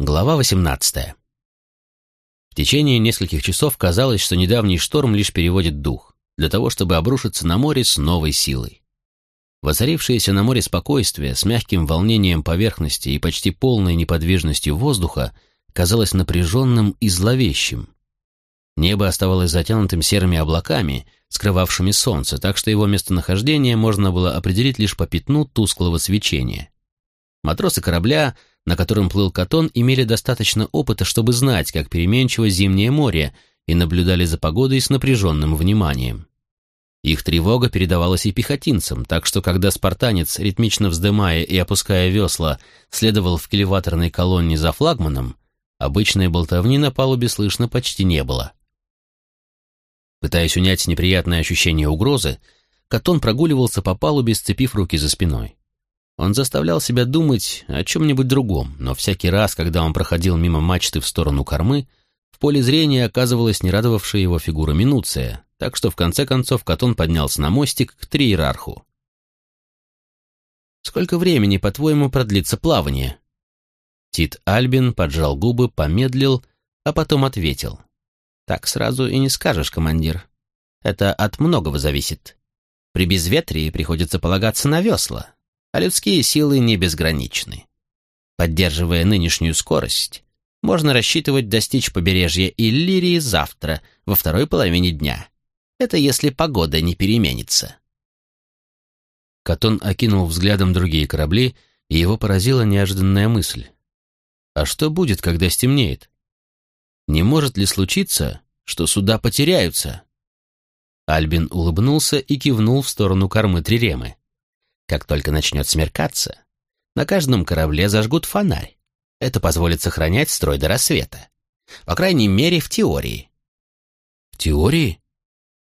Глава 18. В течение нескольких часов казалось, что недавний шторм лишь переводит дух, для того, чтобы обрушиться на море с новой силой. Воцарившееся на море спокойствие с мягким волнением поверхности и почти полной неподвижностью воздуха казалось напряженным и зловещим. Небо оставалось затянутым серыми облаками, скрывавшими солнце, так что его местонахождение можно было определить лишь по пятну тусклого свечения. Матросы корабля на котором плыл Катон, имели достаточно опыта, чтобы знать, как переменчиво зимнее море, и наблюдали за погодой с напряженным вниманием. Их тревога передавалась и пехотинцам, так что когда спартанец, ритмично вздымая и опуская весла, следовал в келеваторной колонне за флагманом, обычной болтовни на палубе слышно почти не было. Пытаясь унять неприятное ощущение угрозы, Катон прогуливался по палубе, сцепив руки за спиной. Он заставлял себя думать о чем-нибудь другом, но всякий раз, когда он проходил мимо мачты в сторону кормы, в поле зрения оказывалась нерадовавшая его фигура Минуция, так что в конце концов Катон поднялся на мостик к триерарху. «Сколько времени, по-твоему, продлится плавание?» Тит Альбин поджал губы, помедлил, а потом ответил. «Так сразу и не скажешь, командир. Это от многого зависит. При безветрии приходится полагаться на весла, а людские силы не безграничны. Поддерживая нынешнюю скорость, можно рассчитывать достичь побережья Иллирии завтра, во второй половине дня. Это если погода не переменится. Катон окинул взглядом другие корабли, и его поразила неожиданная мысль. А что будет, когда стемнеет? Не может ли случиться, что суда потеряются? Альбин улыбнулся и кивнул в сторону кормы Триремы. Как только начнет смеркаться, на каждом корабле зажгут фонарь. Это позволит сохранять строй до рассвета. По крайней мере, в теории. В теории?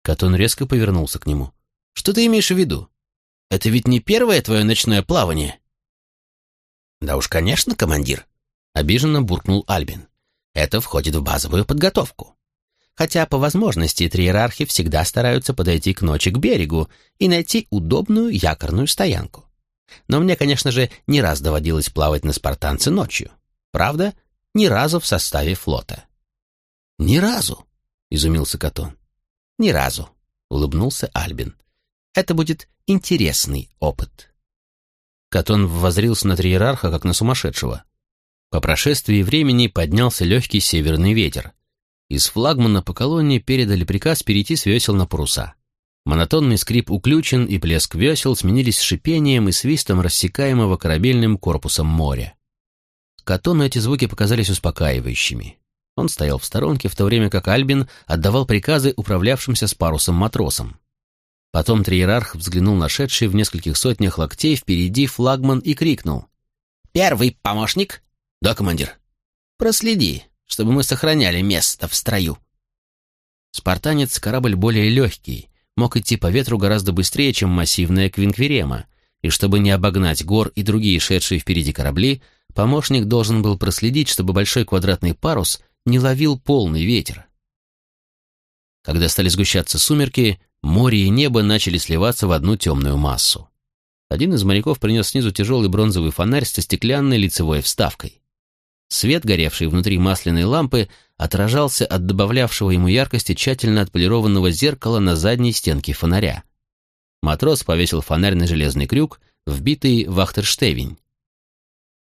Катон резко повернулся к нему. Что ты имеешь в виду? Это ведь не первое твое ночное плавание? Да уж, конечно, командир. Обиженно буркнул Альбин. Это входит в базовую подготовку хотя по возможности триерархи всегда стараются подойти к ночи к берегу и найти удобную якорную стоянку. Но мне, конечно же, не раз доводилось плавать на спартанце ночью. Правда, ни разу в составе флота. «Ни разу?» — изумился Катон. «Ни разу», — улыбнулся Альбин. «Это будет интересный опыт». Катон воззрился на триерарха, как на сумасшедшего. По прошествии времени поднялся легкий северный ветер, из флагмана по колонне передали приказ перейти с весел на паруса. Монотонный скрип уключен и плеск весел сменились шипением и свистом рассекаемого корабельным корпусом моря. Катону эти звуки показались успокаивающими. Он стоял в сторонке, в то время как Альбин отдавал приказы управлявшимся с парусом матросам. Потом триерарх взглянул на шедший в нескольких сотнях локтей впереди флагман и крикнул. «Первый помощник?» «Да, командир». «Проследи, чтобы мы сохраняли место в строю. Спартанец — корабль более легкий, мог идти по ветру гораздо быстрее, чем массивная Квинквирема, и чтобы не обогнать гор и другие шедшие впереди корабли, помощник должен был проследить, чтобы большой квадратный парус не ловил полный ветер. Когда стали сгущаться сумерки, море и небо начали сливаться в одну темную массу. Один из моряков принес снизу тяжелый бронзовый фонарь со стеклянной лицевой вставкой. Свет, горевший внутри масляной лампы, отражался от добавлявшего ему яркости тщательно отполированного зеркала на задней стенке фонаря. Матрос повесил фонарь на железный крюк, вбитый в ахтерштевень.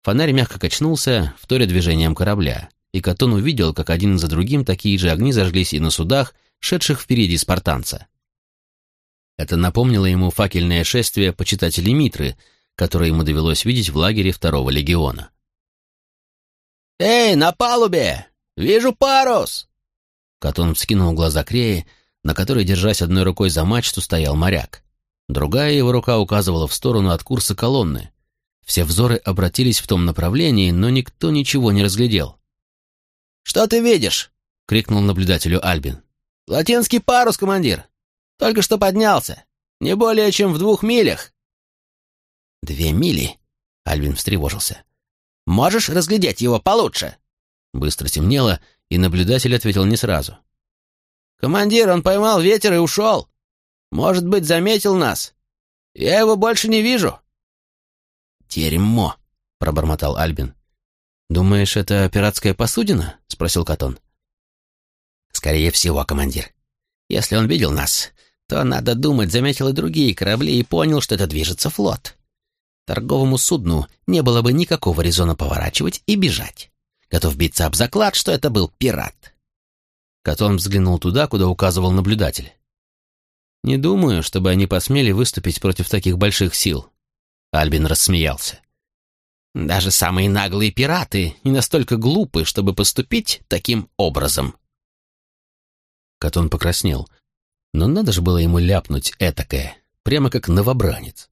Фонарь мягко качнулся, вторя движением корабля, и Катон увидел, как один за другим такие же огни зажглись и на судах, шедших впереди спартанца. Это напомнило ему факельное шествие почитателей Митры, которое ему довелось видеть в лагере второго легиона. «Эй, на палубе! Вижу парус!» Катон вскинул глаза к рее, на которой, держась одной рукой за мачту, стоял моряк. Другая его рука указывала в сторону от курса колонны. Все взоры обратились в том направлении, но никто ничего не разглядел. «Что ты видишь?» — крикнул наблюдателю Альбин. «Латинский парус, командир! Только что поднялся! Не более чем в двух милях!» «Две мили?» — Альбин встревожился. Можешь разглядеть его получше?» Быстро темнело, и наблюдатель ответил не сразу. «Командир, он поймал ветер и ушел. Может быть, заметил нас. Я его больше не вижу». «Дерьмо», — пробормотал Альбин. «Думаешь, это пиратская посудина?» — спросил Катон. «Скорее всего, командир. Если он видел нас, то, надо думать, заметил и другие корабли и понял, что это движется флот. Торговому судну не было бы никакого резона поворачивать и бежать. Готов биться об заклад, что это был пират». Катон взглянул туда, куда указывал наблюдатель. «Не думаю, чтобы они посмели выступить против таких больших сил». Альбин рассмеялся. Даже самые наглые пираты не настолько глупы, чтобы поступить таким образом. Катон покраснел. Но надо же было ему ляпнуть этакое, прямо как новобранец.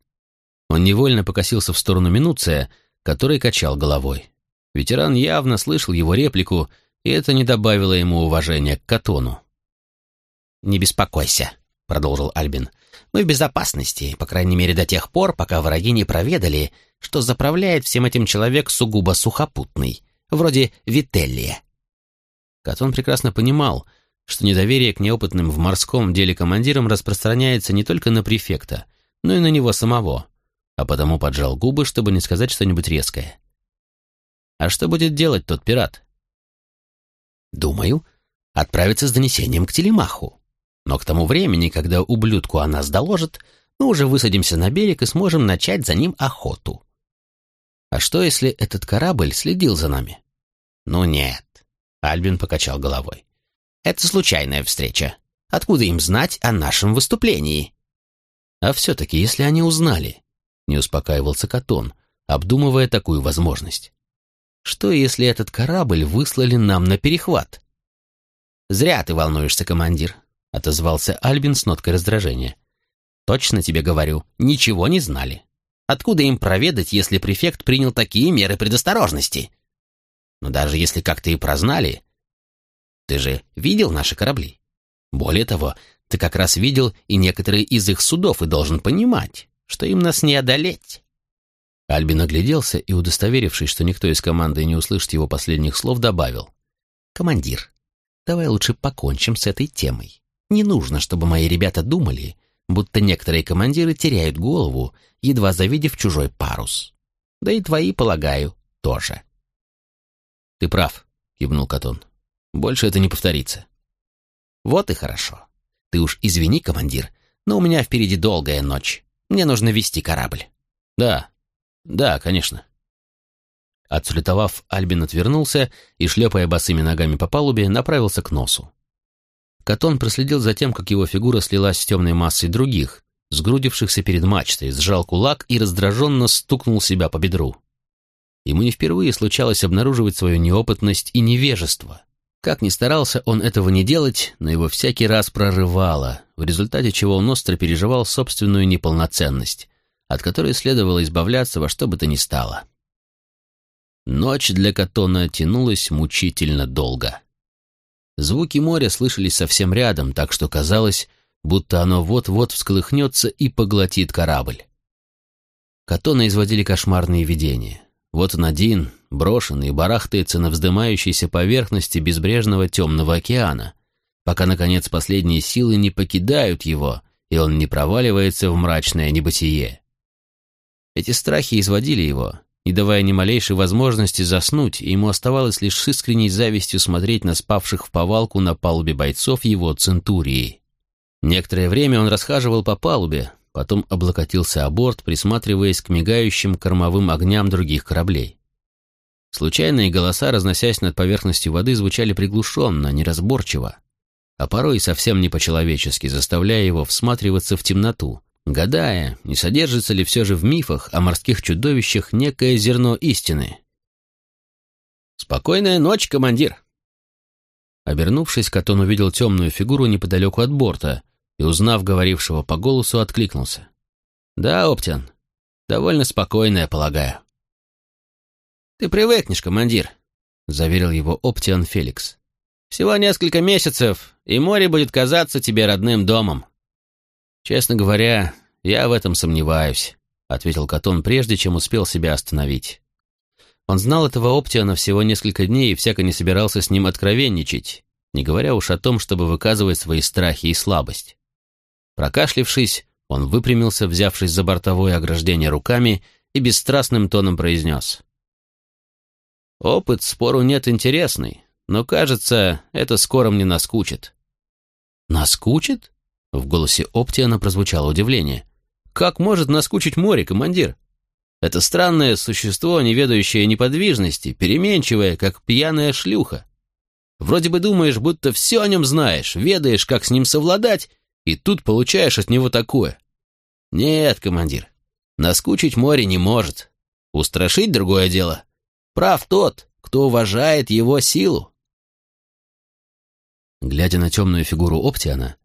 Он невольно покосился в сторону Минуция, который качал головой. Ветеран явно слышал его реплику, и это не добавило ему уважения к Катону. «Не беспокойся», — продолжил Альбин. «Мы в безопасности, по крайней мере до тех пор, пока враги не проведали, что заправляет всем этим человек сугубо сухопутный, вроде Вителлия. Катон прекрасно понимал, что недоверие к неопытным в морском деле командирам распространяется не только на префекта, но и на него самого, а потому поджал губы, чтобы не сказать что-нибудь резкое. А что будет делать тот пират? Думаю, отправиться с донесением к Телемаху. Но к тому времени, когда ублюдку о нас доложат, мы уже высадимся на берег и сможем начать за ним охоту. А что, если этот корабль следил за нами? Ну нет, Альбин покачал головой. Это случайная встреча. Откуда им знать о нашем выступлении? А все-таки, если они узнали, не успокаивался Катон, обдумывая такую возможность. Что, если этот корабль выслали нам на перехват? Зря ты волнуешься, командир, отозвался Альбин с ноткой раздражения. Точно тебе говорю, ничего не знали. Откуда им проведать, если префект принял такие меры предосторожности? Но даже если как-то и прознали... Ты же видел наши корабли? Более того, ты как раз видел и некоторые из их судов и должен понимать, что им нас не одолеть. Альбин огляделся и, удостоверившись, что никто из команды не услышит его последних слов, добавил. «Командир, давай лучше покончим с этой темой. Не нужно, чтобы мои ребята думали, будто некоторые командиры теряют голову, едва завидев чужой парус. Да и твои, полагаю, тоже. «Ты прав», — кивнул Катон. «Больше это не повторится». «Вот и хорошо. Ты уж извини, командир, но у меня впереди долгая ночь. Мне нужно вести корабль». «Да, да, конечно». Отсулетовав, Альбин отвернулся и, шлепая босыми ногами по палубе, направился к носу. Катон проследил за тем, как его фигура слилась с темной массой других, сгрудившихся перед мачтой, сжал кулак и раздраженно стукнул себя по бедру. Ему не впервые случалось обнаруживать свою неопытность и невежество. Как ни старался он этого не делать, но его всякий раз прорывало, в результате чего он остро переживал собственную неполноценность, от которой следовало избавляться во что бы то ни стало. Ночь для Катона тянулась мучительно долго. Звуки моря слышались совсем рядом, так что казалось, будто оно вот-вот всколыхнется и поглотит корабль. Катона изводили кошмарные видения. Вот он один, брошенный, барахтается на вздымающейся поверхности безбрежного темного океана, пока, наконец, последние силы не покидают его, и он не проваливается в мрачное небытие. Эти страхи изводили его, не давая ни малейшей возможности заснуть, и ему оставалось лишь с искренней завистью смотреть на спавших в повалку на палубе бойцов его центурии. Некоторое время он расхаживал по палубе, потом облокотился о борт, присматриваясь к мигающим кормовым огням других кораблей. Случайные голоса, разносясь над поверхностью воды, звучали приглушенно, неразборчиво, а порой совсем не по-человечески, заставляя его всматриваться в темноту, гадая, не содержится ли все же в мифах о морских чудовищах некое зерно истины. «Спокойная ночь, командир!» Обернувшись, Катон увидел темную фигуру неподалеку от борта и, узнав говорившего по голосу, откликнулся. «Да, Оптиан, довольно спокойная, полагаю». «Ты привыкнешь, командир», — заверил его Оптиан Феликс. «Всего несколько месяцев, и море будет казаться тебе родным домом». «Честно говоря, я в этом сомневаюсь», — ответил Катон, прежде чем успел себя остановить. Он знал этого Оптиана всего несколько дней и всяко не собирался с ним откровенничать, не говоря уж о том, чтобы выказывать свои страхи и слабость. Прокашлившись, он выпрямился, взявшись за бортовое ограждение руками, и бесстрастным тоном произнес. Опыт, спору нет, интересный, но, кажется, это скоро мне наскучит». «Наскучит?» — в голосе Оптиана прозвучало удивление. «Как может наскучить море, командир? Это странное существо, не ведающее неподвижности, переменчивое, как пьяная шлюха. Вроде бы думаешь, будто все о нем знаешь, ведаешь, как с ним совладать, и тут получаешь от него такое. Нет, командир, наскучить море не может. Устрашить другое дело. Прав тот, кто уважает его силу. Глядя на темную фигуру Оптиана,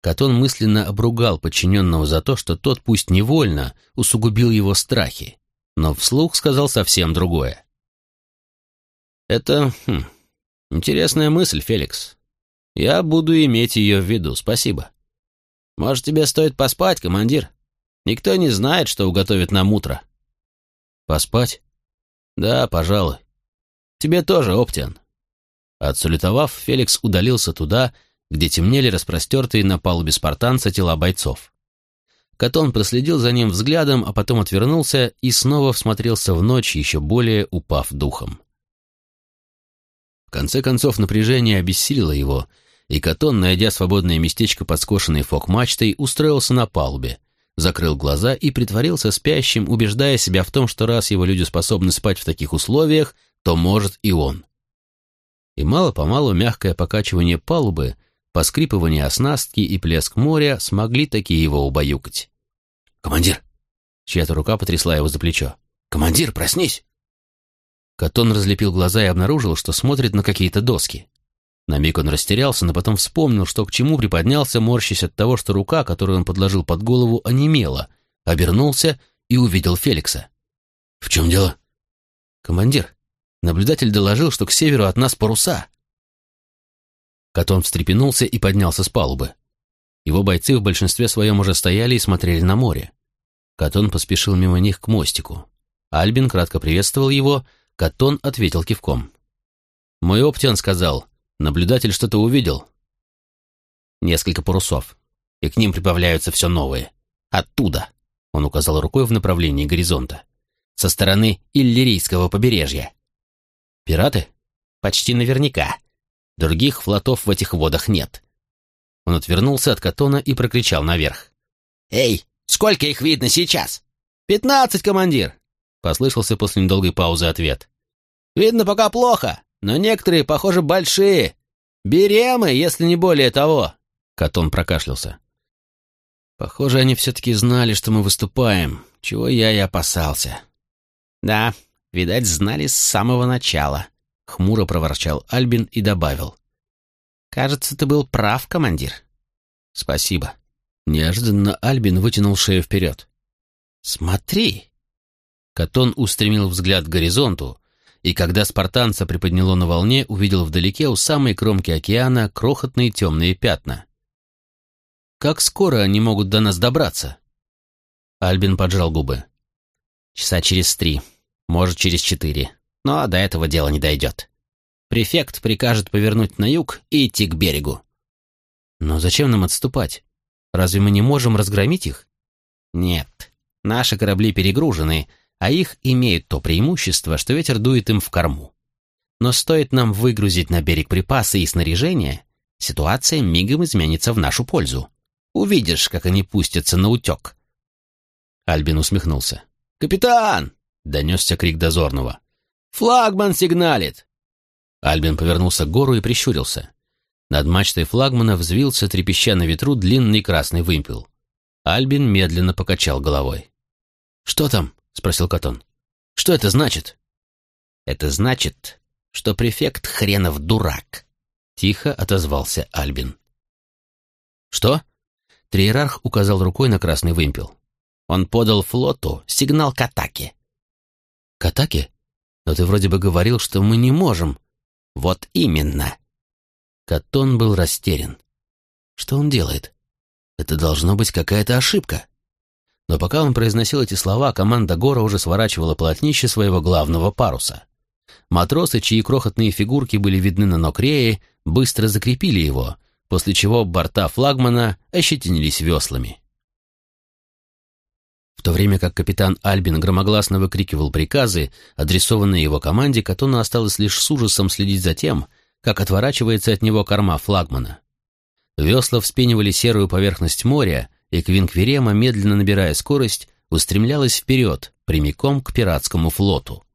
Катон мысленно обругал подчиненного за то, что тот пусть невольно усугубил его страхи, но вслух сказал совсем другое. «Это хм, интересная мысль, Феликс. Я буду иметь ее в виду, спасибо. Может, тебе стоит поспать, командир? Никто не знает, что уготовит нам утро». «Поспать?» «Да, пожалуй. Тебе тоже, Оптиан». Отсулетовав, Феликс удалился туда, где темнели распростертые на палубе спартанца тела бойцов. Катон проследил за ним взглядом, а потом отвернулся и снова всмотрелся в ночь, еще более упав духом. В конце концов напряжение обессилило его, и Катон, найдя свободное местечко под скошенной фок-мачтой, устроился на палубе, закрыл глаза и притворился спящим, убеждая себя в том, что раз его люди способны спать в таких условиях, то может и он. И мало-помалу мягкое покачивание палубы Поскрипывание оснастки и плеск моря смогли такие его убаюкать. «Командир!» Чья-то рука потрясла его за плечо. «Командир, проснись!» Катон разлепил глаза и обнаружил, что смотрит на какие-то доски. На миг он растерялся, но потом вспомнил, что к чему приподнялся, морщась от того, что рука, которую он подложил под голову, онемела, обернулся и увидел Феликса. «В чем дело?» «Командир, наблюдатель доложил, что к северу от нас паруса». Катон встрепенулся и поднялся с палубы. Его бойцы в большинстве своем уже стояли и смотрели на море. Катон поспешил мимо них к мостику. Альбин кратко приветствовал его, Катон ответил кивком. «Мой оптиан сказал, наблюдатель что-то увидел». «Несколько парусов, и к ним прибавляются все новые. Оттуда», — он указал рукой в направлении горизонта, «со стороны Иллирийского побережья». «Пираты?» «Почти наверняка. Других флотов в этих водах нет. Он отвернулся от Катона и прокричал наверх. «Эй, сколько их видно сейчас?» «Пятнадцать, командир!» — послышался после недолгой паузы ответ. «Видно пока плохо, но некоторые, похоже, большие. Беремы, если не более того!» Катон прокашлялся. «Похоже, они все-таки знали, что мы выступаем, чего я и опасался». «Да, видать, знали с самого начала», — хмуро проворчал Альбин и добавил. «Кажется, ты был прав, командир». «Спасибо». Неожиданно Альбин вытянул шею вперед. «Смотри!» Катон устремил взгляд к горизонту, и когда спартанца приподняло на волне, увидел вдалеке у самой кромки океана крохотные темные пятна. «Как скоро они могут до нас добраться?» Альбин поджал губы. «Часа через три, может, через четыре но до этого дело не дойдет. Префект прикажет повернуть на юг и идти к берегу. Но зачем нам отступать? Разве мы не можем разгромить их? Нет, наши корабли перегружены, а их имеют то преимущество, что ветер дует им в корму. Но стоит нам выгрузить на берег припасы и снаряжение, ситуация мигом изменится в нашу пользу. Увидишь, как они пустятся на утек. Альбин усмехнулся. «Капитан!» — донесся крик дозорного. «Флагман сигналит!» Альбин повернулся к гору и прищурился. Над мачтой флагмана взвился, трепеща на ветру, длинный красный вымпел. Альбин медленно покачал головой. «Что там?» — спросил Катон. «Что это значит?» «Это значит, что префект хренов дурак», — тихо отозвался Альбин. «Что?» — Триерарх указал рукой на красный вымпел. Он подал флоту сигнал к атаке. «К атаке?» Но ты вроде бы говорил, что мы не можем. Вот именно. Катон был растерян. Что он делает? Это должно быть какая-то ошибка. Но пока он произносил эти слова, команда Гора уже сворачивала полотнище своего главного паруса. Матросы, чьи крохотные фигурки были видны на нокрее, быстро закрепили его, после чего борта флагмана ощетинились веслами. В то время как капитан Альбин громогласно выкрикивал приказы, адресованные его команде, Катону осталось лишь с ужасом следить за тем, как отворачивается от него корма флагмана. Весла вспенивали серую поверхность моря, и Квинквирема, медленно набирая скорость, устремлялась вперед, прямиком к пиратскому флоту.